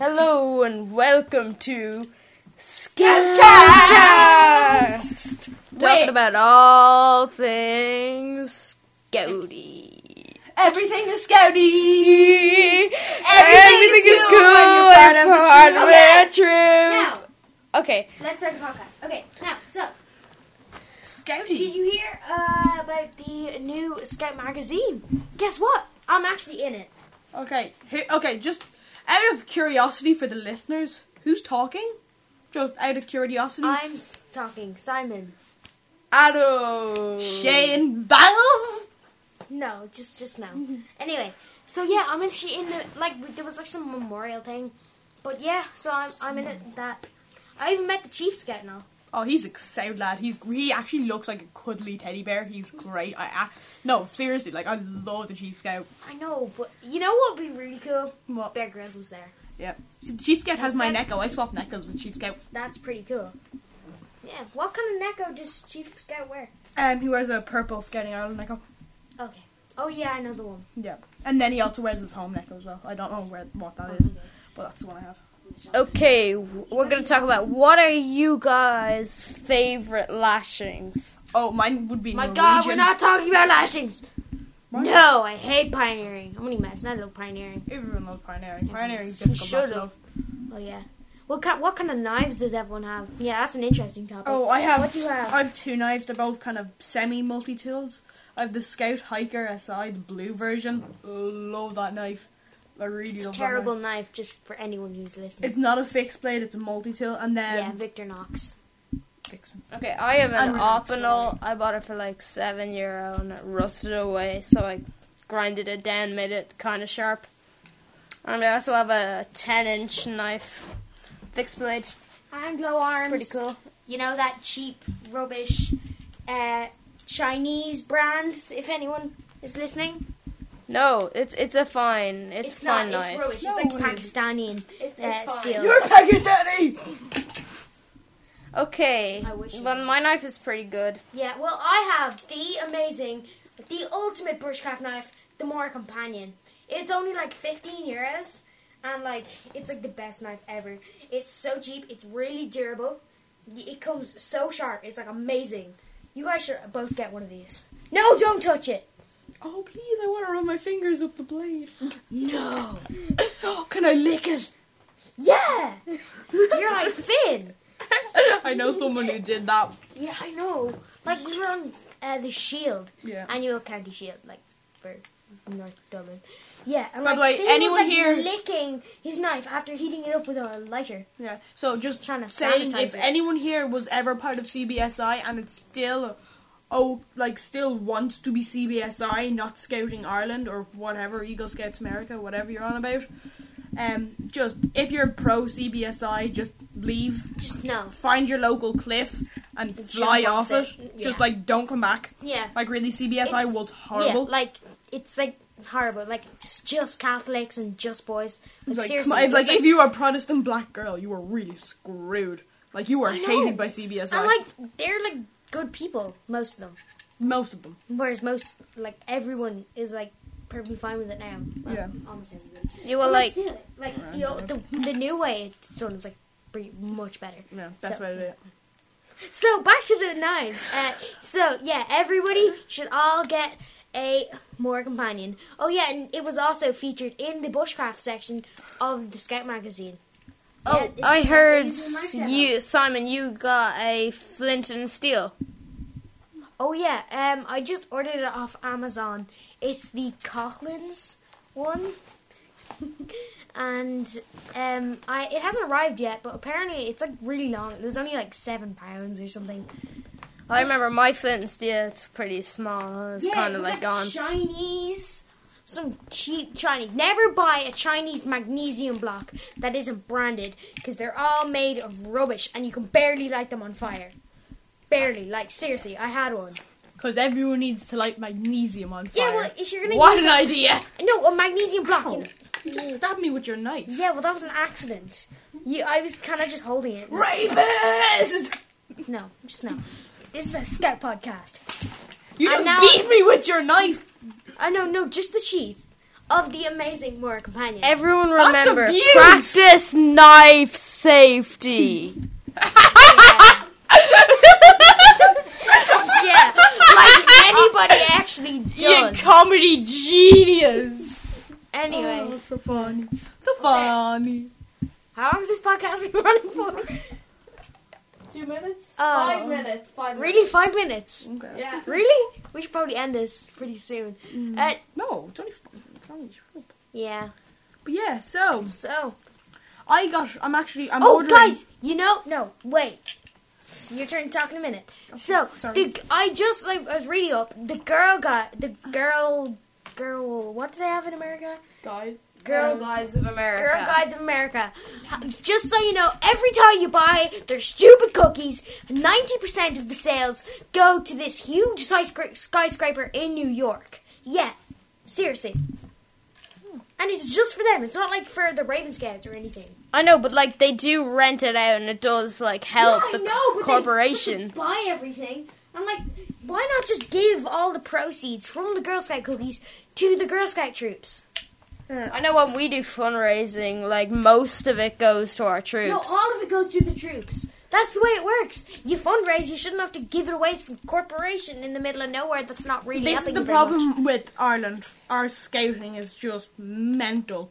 Hello and welcome to Scoutcast! Talking about all things Scouty. Everything is Scouty. Everything is cool and part of it true. Now, Okay, let's start the podcast. Okay, now, so, Scouty. did you hear uh, about the new Scout magazine? Guess what? I'm actually in it. Okay, here, okay. Just out of curiosity for the listeners, who's talking? Just out of curiosity. I'm s- talking Simon. Adam. Shane Battle. No, just just now. Mm-hmm. anyway, so yeah, I'm actually in the like there was like some memorial thing, but yeah, so I'm I'm in it. That I even met the chief scout now. Oh, he's a sound lad. He's he actually looks like a cuddly teddy bear. He's great. I, I no seriously, like I love the Chief Scout. I know, but you know what would be really cool? What? Bear Grylls was there. Yeah. See, the Chief Scout has my like- Necco. I swap Neckos with Chief Scout. That's pretty cool. Yeah, what kind of necko does Chief Scout wear? Um, he wears a purple Scouting Island Necco. Okay. Oh yeah, I know the one. Yeah. And then he also wears his home Necco as well. I don't know where what that is, but that's the one I have. Okay, we're gonna talk about what are you guys' favorite lashings? Oh, mine would be My Norwegian. God, we're not talking about lashings. What? No, I hate pioneering. I'm only messing. I love pioneering. Everyone loves pioneering. Pioneering is difficult not to should've. love. Oh yeah. What kind? What kind of knives does everyone have? Yeah, that's an interesting topic. Oh, I have. What do you have? I have two knives. They're both kind of semi multi tools. I have the Scout Hiker SI, the blue version. Love that knife. I really it's a terrible that knife, just for anyone who's listening. It's not a fixed blade. It's a multi tool, and then yeah, Victorinox. Okay, I have an I'm. I bought it for like seven euro and it rusted away, so I grinded it down, made it kind of sharp. And I also have a ten inch knife, fixed blade. And glow arms. Pretty cool. You know that cheap rubbish uh, Chinese brand. If anyone is listening, No, it's it's a fine. It's, not. fine knife. It's rubbish. No, it's like it isn't. Pakistani It's, uh, steel. You're Pakistani. Okay, I wish it but my knife is pretty good. Yeah, well, I have the amazing, the ultimate bushcraft knife, the Mora Companion. It's only like 15 euros, and like, it's like the best knife ever. It's so cheap, it's really durable. It comes so sharp, it's like amazing. You guys should both get one of these. No, don't touch it! Oh please! I want to run my fingers up the blade. No! Can I lick it? Yeah! You're like Finn! I know someone who did that. Yeah, I know. Like, we were on uh, the Shield. Yeah. annual county shield, like for North Dublin. Yeah, and By like, the way, Finn anyone was, like, here- licking his knife after heating it up with a lighter. Yeah. So just Trying to saying, if it. anyone here was ever part of CBSI and it's still, oh, like still wants to be CBSI, not Scouting Ireland or whatever, Eagle Scouts America, whatever you're on about. Um, just if you're pro CBSI, just leave. Just no. Find your local cliff and fly off it. it. Just like don't come back. Yeah. Like really, CBSI It's- was horrible. Yeah, like it's like horrible. Like it's just Catholics and just boys. Like, like, seriously, on, like, it's if you were a Protestant black girl, you were really screwed. Like you were hated by CBSI. and like they're like good people, most of them. Most of them. Whereas most like everyone is like perfectly fine with it now. Well, Yeah. almost everybody. You But like. Like the, o- the the new way it's done is like pretty much better. Yeah, that's So- what it is. So back to the knives. Uh, so yeah, everybody should all get a Mora Companion. Oh yeah, and it was also featured in the bushcraft section of the Scout magazine. Oh, Yeah, I heard it's in my s- channel. you, Simon. You got a flint and steel. Oh yeah, um, I just ordered it off Amazon. It's the Coghlan's one, and um, I it hasn't arrived yet, but apparently it's like really long. It was only like seven pounds or something. I remember my flint and steel. It's pretty small. It's Yeah, kind it of like gone. Chinese, some cheap Chinese. Never buy a Chinese magnesium block that isn't branded because they're all made of rubbish and you can barely light them on fire. Barely, like seriously, I had one. Because everyone needs to light magnesium on fire. Yeah, well, if you're gonna what an idea! no a magnesium block, you Ow. You just stabbed me with your knife. Yeah, well, that was an accident. You, I was kind of just holding it. Rapist! No, just no. This is a scout podcast. You And just now- beat me with your knife. I know, no, just the sheath. of the amazing Mora Companion. Everyone That's remember, practice knife safety. yeah, like anybody actually You comedy genius. anyway, Oh, so funny. So funny. how long has this podcast been running for? Two minutes? Oh. Five minutes. Five minutes. Really, five minutes? Okay. Yeah. Really? We should probably end this pretty soon. Uh, No, it's only fun. It's only fun. yeah. But yeah, so So, I got. I'm actually. I'm oh ordering. guys, you know, no, wait. Your turn to talk in a minute. So, sorry. the, I just like I was reading up. The girl got the girl, girl. What do they have in America? Guys. Girl Guides of America. Girl Guides of America. Just so you know, every time you buy their stupid cookies, 90% of the sales go to this huge skyscra- skyscraper in New York. Yeah, seriously. And it's just for them. It's not like for the Raven Scouts or anything. I know, but like they do rent it out, and it does like help Yeah, the know, they- corporation. but they buy everything. I'm like, why not just give all the proceeds from the Girl Scout cookies to the Girl Scout troops? I know when we do fundraising, like most of it goes to our troops. No, all of it goes to the troops. That's the way it works. You fundraise, you shouldn't have to give it away to some corporation in the middle of nowhere that's not really This is the you very much. problem with Ireland. Our scouting is just mental.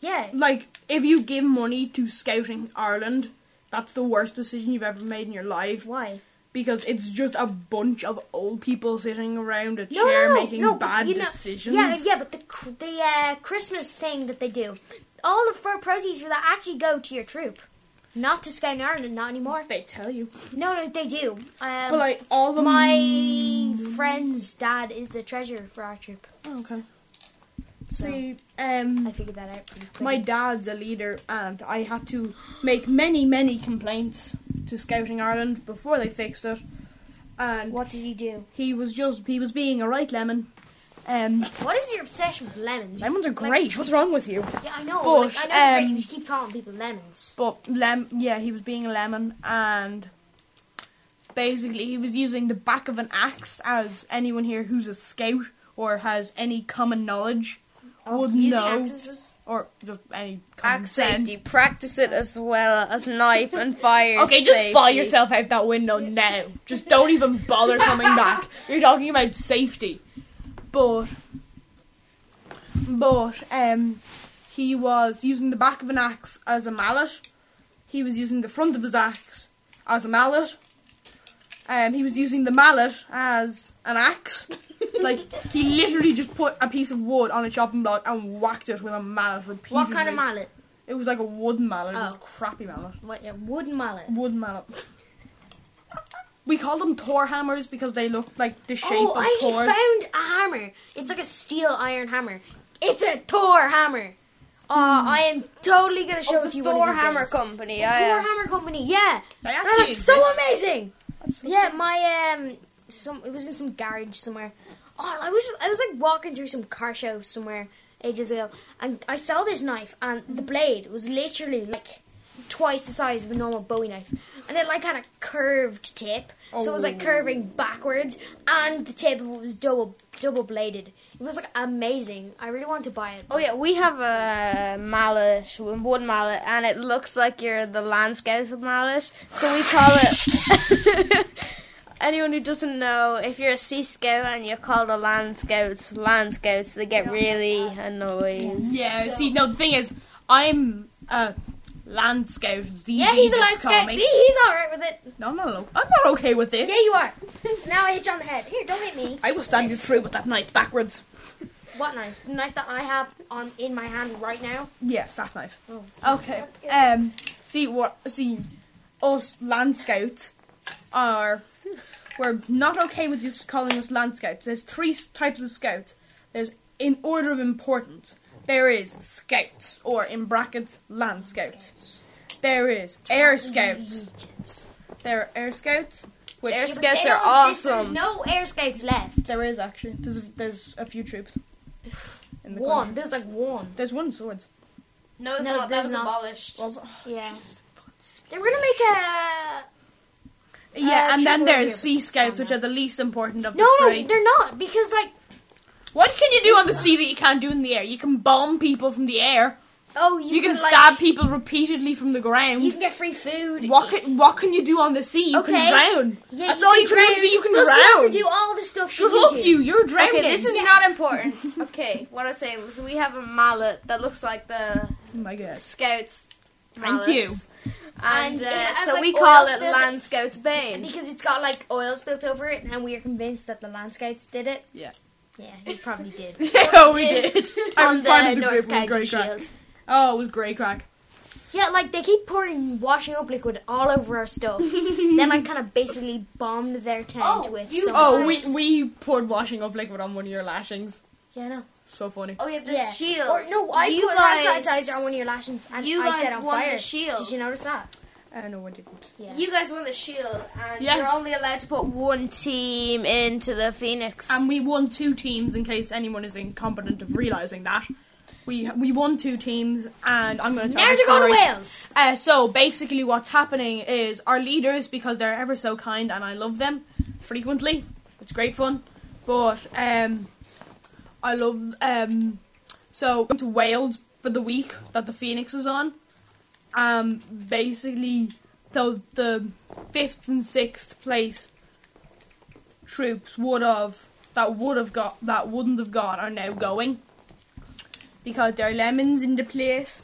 Yeah. Like, if you give money to Scouting Ireland, that's the worst decision you've ever made in your life. Why? Because it's just a bunch of old people sitting around a chair no, making no, but bad know- decisions. Yeah, yeah, but the the uh, Christmas thing that they do, all the fur proceeds for that actually go to your troop, not to Scouting Ireland, not anymore. They tell you. No, no, they do. Um, But, like, all the. my friend's dad is the treasurer for our troop. Oh, okay. So See, um. I figured that out pretty. My dad's a leader, and I had to make many, many complaints to Scouting Ireland before they fixed it. And what did he do? he was just he was being a right lemon. Um, What is your obsession with lemons? lemons are Like- great. What's wrong with you? Yeah, I know. But, like, I know um, you keep calling people lemons. But lem, yeah, he was being a lemon, and basically he was using the back of an axe. As anyone here who's a scout or has any common knowledge would Using know, axes. Or just any common safety. Practice it as well as knife and fire. Okay, just fly yourself out that window now. Just don't even bother coming back. You're talking about safety. But but um he was using the back of an axe as a mallet. He was using the front of his axe as a mallet. Um he was using the mallet as an axe. like he literally just put a piece of wood on a chopping block and whacked it with a mallet repeatedly. What kind of mallet? It was like a wooden mallet. It was Oh. a crappy mallet. What, a wooden mallet. Wooden mallet. We call them Thor hammers because they look like the shape Oh, of I Thor's. found a hammer. It's like a steel iron hammer. It's a Thor hammer. Oh, I am totally gonna show Oh, it the you. one Thor of these Hammer days. Company. The Yeah, Thor yeah. Hammer Company. Yeah, They that actually looks so amazing. That's so Yeah, my um, some it was in some garage somewhere. Oh, I was I was like walking through some car show somewhere ages ago, and I saw this knife, and the blade was literally like twice the size of a normal Bowie knife, and it like had a curved tip, so it was like Oh. curving backwards, and the tip of it was double double bladed. It was like amazing. I really want to buy it. Oh yeah, we have a mallet, wood mallet, and it looks like you're the Land Scouts of mallet. So we call it. Anyone who doesn't know, if you're a Sea Scout and you call the Land Scouts Land Scouts, they get really annoyed. Yeah, see, no, the thing is, I'm a land scout. as the Yeah, he's a Eagles land scout. me. See, he's all right with it. No, no, no. I'm not okay with this. Yeah, you are. now I hit you on the head. Here, don't hit me. I will stand you through with that knife backwards. What knife? The knife that I have on in my hand right now. Yes, that knife. Oh, Okay. Um. See what? See, us land scouts are. We're not okay with you calling us land scouts. There's three types of scouts. There's in order of importance. There is scouts, or in brackets, land scouts. There is air scouts. There are air scouts, which Air Scouts are awesome. There's no air scouts left. there is actually. There's there's a few troops. In the One. country. There's like one. There's one swords. No, it's No, not. That there's was not. abolished. Also, Yeah. They were gonna make a. yeah, Uh, and then there's sea scouts, which are the least important of the No, no, they're not because like What can you do on the sea that you can't do in the air? You can bomb people from the air. Oh, you, You, can, like, stab people repeatedly from the ground. You can get free food. what can what can you do on the sea? You Okay. can drown. Yeah, That's you all you can do. drown. So you can Plus, drown. You also do all the stuff Shut up, do. you! You're drowning. Okay, this is Yeah. not important. Okay, what I was saying was we have a mallet that looks like the Oh my god. Scouts. Thank you. And And, uh, so like, we call it spills- Land Scouts Bane. Because it's got like oil spilt over it, and we are convinced that the land scouts did it. Yeah. Yeah, you probably did. oh, we did. I was part the of the North group with Grey Shield. Oh, it was Grey Crack. Yeah, like they keep pouring washing up liquid all over our stuff. then I kind of basically bombed their tent Oh, with. you- Oh, we we poured washing up liquid on one of your lashings. Yeah, no. So funny. Oh, you have the Yeah. shield. Or no, I you put guys, hand sanitizer on one of your lashings, and you I guys set on won fire. the shield. Did you notice that? Uh, no, I didn't. Yeah. You guys won the shield, and Yes. you're only allowed to put one team into the Phoenix. And we won two teams in case anyone is incompetent of realizing that. We we won two teams, and I'm going to tell Now the they're going story. to Wales. Uh, so basically, what's happening is our leaders, because they're ever so kind, and I love them frequently. It's great fun, but um, I love um, so going to Wales for the week that the Phoenix is on. Um, basically, the the fifth and sixth place troops would have that would have got that wouldn't have gone are now going because there are lemons in the place.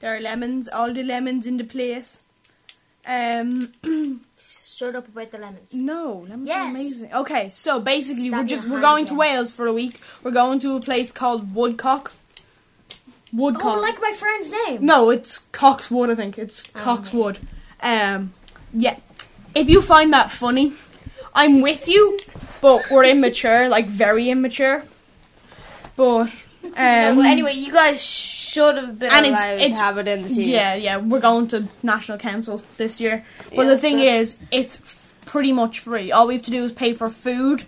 There are lemons, all the lemons in the place. Um, Shut up about the lemons. no, lemons Yes. are amazing. Okay, so basically Stab we're just we're going to. Wales for a week. We're going to a place called Woodcock. Woodcock. Oh, like my friend's name. No, it's Coxwood. I think it's Oh, Coxwood. Um, yeah. If you find that funny, I'm with you, but we're immature, like very immature. But um, well, anyway, you guys should have been And it's- allowed it's- to have it in the team. yeah, yeah, we're going to national council this year. But the thing that's- is, it's f- pretty much free. All we have to do is pay for food,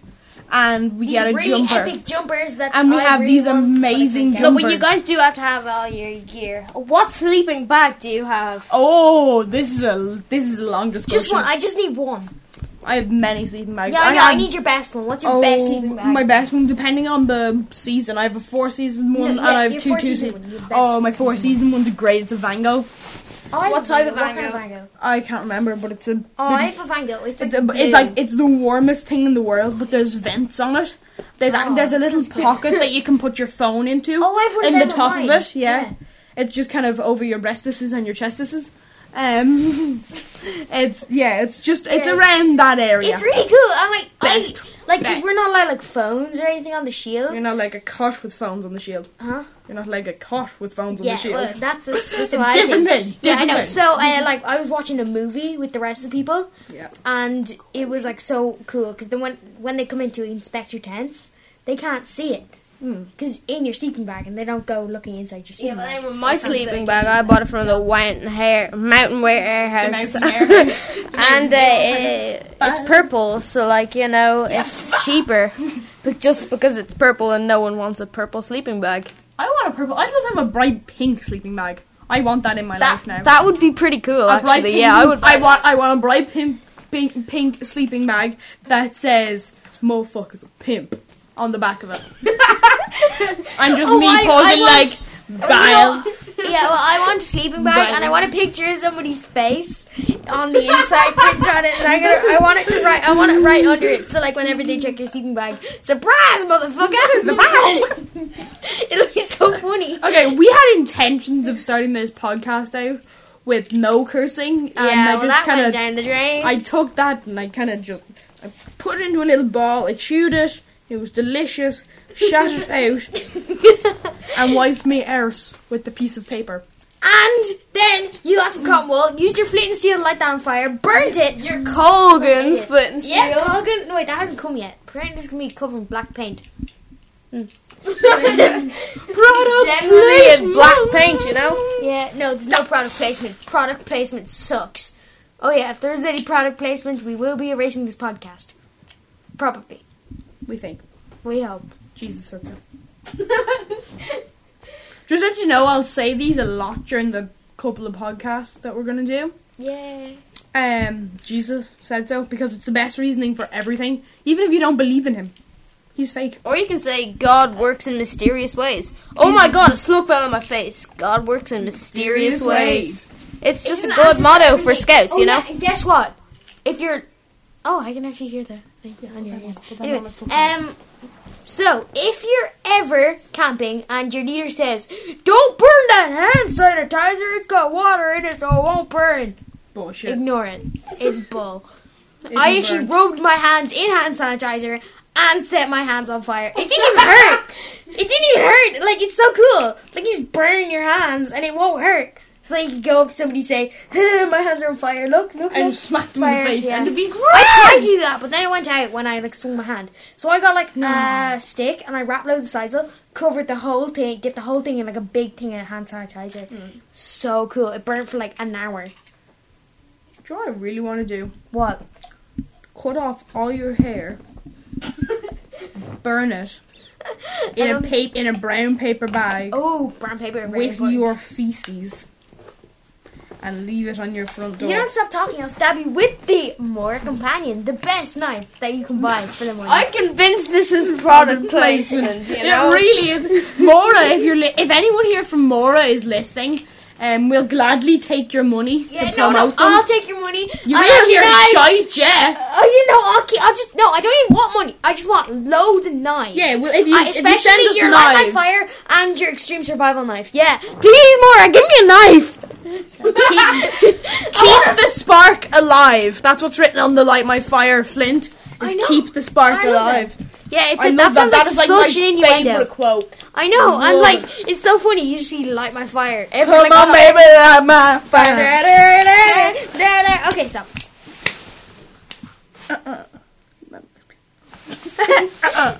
and we These get a really jumper. epic jumpers that And we I have really these want, amazing can't No, but you guys do have to have all your gear. What sleeping bag do you have? Oh, this is a this is a long discussion. Just one. I just need one. I have many sleeping bags. Yeah, I, know. have- I need your best one. What's your Oh, best sleeping bag? My best one, depending on the season. I have a four season one No, and yeah, I have two two season season. one, Oh, my four four season season one's a great. It's a Vango. I What type of What kind Vango? of Vango? I can't remember, but it's a. Oh, I have a Vango. It's it's, like a- it's like it's the warmest thing in the world, but there's vents on it. There's a, Oh, there's a little pocket that you can put your phone into. Oh, I have one in the top on of it. Yeah. Yeah. it's just kind of over your breastises and your chest. This chestises. Um, it's yeah, it's just it's around that area. It's really cool. I'm like, Best. I, like, because we're not allowed like phones or anything on the shield. You're not like a cot with phones on the shield. Huh? You're not like a cot with phones on the shield. well, that's that's, that's A what I different thing, Yeah, I different know. thing. So, uh, like, I was watching a movie with the rest of the people, yeah. and it was like so cool because then when when they come in to inspect your tents, they can't see it Hmm. because in your sleeping bag, and they don't go looking inside your sleeping Yeah, but bag. then with my sleeping bag, I bought it from the Mountain Hair Mountain Warehouse, The Mountain and uh, it, it's purple, so like you know, it's cheaper. But just because it's purple and no one wants a purple sleeping bag, I want a purple. I'd love to have a bright pink sleeping bag. I want that in my that life now. that would be pretty cool. a Actually, pink, yeah, I would. I want. I want a bright pink, pink, pink sleeping bag that says "motherfucker's a pimp" on the back of it. and just Oh, me I- I posing want- like Bile. yeah, well, I want a sleeping bag, Right. and I want a picture of somebody's face on the inside prints on it, and I'm gonna, I want it to write, I want it right under it, so like whenever they check your sleeping bag, surprise, motherfucker, the bag. It'll be so funny. Okay, we had intentions of starting this podcast out with no cursing, and yeah, I well, just kind of down the drain. I took that and I kind of just I put it into a little ball. I chewed it. It was delicious. Shat it out and wiped me arse with the piece of paper. and then you got some cotton wool, used your flint and steel to light that on fire, burnt it. Your Coghlan flint and steel. Yeah, Coghlan. No, wait, that hasn't come yet. Apparently, it's gonna be covered in black paint. Hmm. Product Generally, it's placement. black paint, you know. Yeah, no, there's no product placement. Product placement sucks. Oh yeah, if there's any product placement, we will be erasing this podcast. Probably. We think. We hope. Jesus said so. Just let you know, I'll say these a lot during the couple of podcasts that we're gonna do. Yay. Um, Jesus said so because it's the best reasoning for everything, even if you don't believe in him. He's fake. Or you can say God works in mysterious ways. Oh my god, a smoke fell on my face. God works in mysterious, ways. It's just Isn't a good motto for scouts, Oh, you know? yeah, and guess what? If you're, oh, I can actually hear the thing on your ears. that Anyway, on the phone. um, so if you're ever camping and your leader says, "Don't burn that hand sanitizer; it's got water in it, so it won't burn," Bullshit. ignore it. It's bull. Isn't I actually rubbed my hands in hand sanitizer and set my hands on fire. It didn't even hurt. It didn't even hurt. Like it's so cool. Like you just burn your hands and it won't hurt. So you can go up to somebody and say, "My hands are on fire. Look, look, and look." smacked him in the face, yeah. and it'd be great. I tried to do that, but then it went out when I like swung my hand. So I got like a stick and I wrapped loads of sisal, covered the whole thing, dipped the whole thing in like a big thing of hand sanitizer. Mm. So cool. It burnt for like an hour. Do you know what I really want to do? What? Cut off all your hair, burn it in a paper in a brown paper bag Oh, brown paper. very with important. your feces, and leave it on your front If door. you don't stop talking, I'll stab you with the Mora Companion, the best knife that you can buy for the money. I'm convinced this is product placement, you know? It really is. Mora, if you're li- if anyone here from Mora is listening, um, we'll gladly take your money yeah, to no, no, them. I'll take your money. you I'll will hear knives. shite, yeah. Oh, you know, I'll keep. I'll just no. I don't even want money. I just want loads of knives. Yeah, well, if you, Uh, if you especially send us your light knives, by fire and your extreme survival knife. Yeah, please, Mora, give me a knife. Keep, keep the spark alive. That's what's written on the light my fire flint. Is keep the spark I love alive. Yeah, it's I a, love that that. sounds That like is like such an my innuendo. favorite quote. I know, I'm like it's so funny. You just see light my fire. Every, Come like, on, baby, light my fire. Okay, stop. Uh-uh. Uh-uh.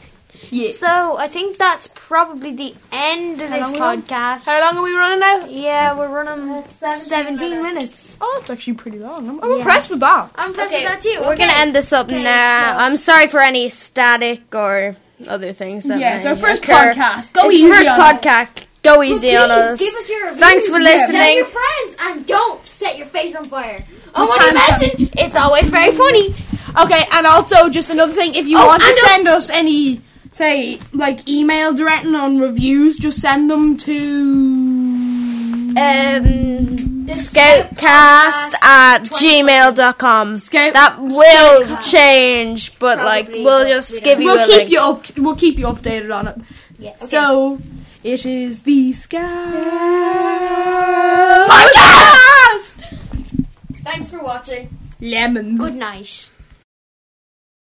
Yeah. So I think that's probably the end of How this long we on? podcast. How long are we running now? Yeah, we're running Uh, 17 17 minutes. minutes. Oh, it's actually pretty long. I'm, I'm Yeah. impressed with that. I'm impressed Okay, with that too. we're Okay. gonna end this up Okay, now. so- I'm sorry for any static or other things that Yeah, it's our first occur. podcast. Go It's easy first on us. podcast. Go But easy on us. Give us your reviews. Thanks for Tell listening. your friends and don't set your face on fire. Oh, With what you? It's always very funny. Okay, and also just another thing, if you Oh, want to send us any, say, like email directing on reviews, just send them to Um, The scoutcast at gmail.com. Scout. That will Scoutcast. change, but like Probably, we'll but just we give don't you We'll a keep link. you up. We'll keep you updated on it. Yeah. Okay. So it is the Scout Podcast. Thanks for watching. Lemons. good night.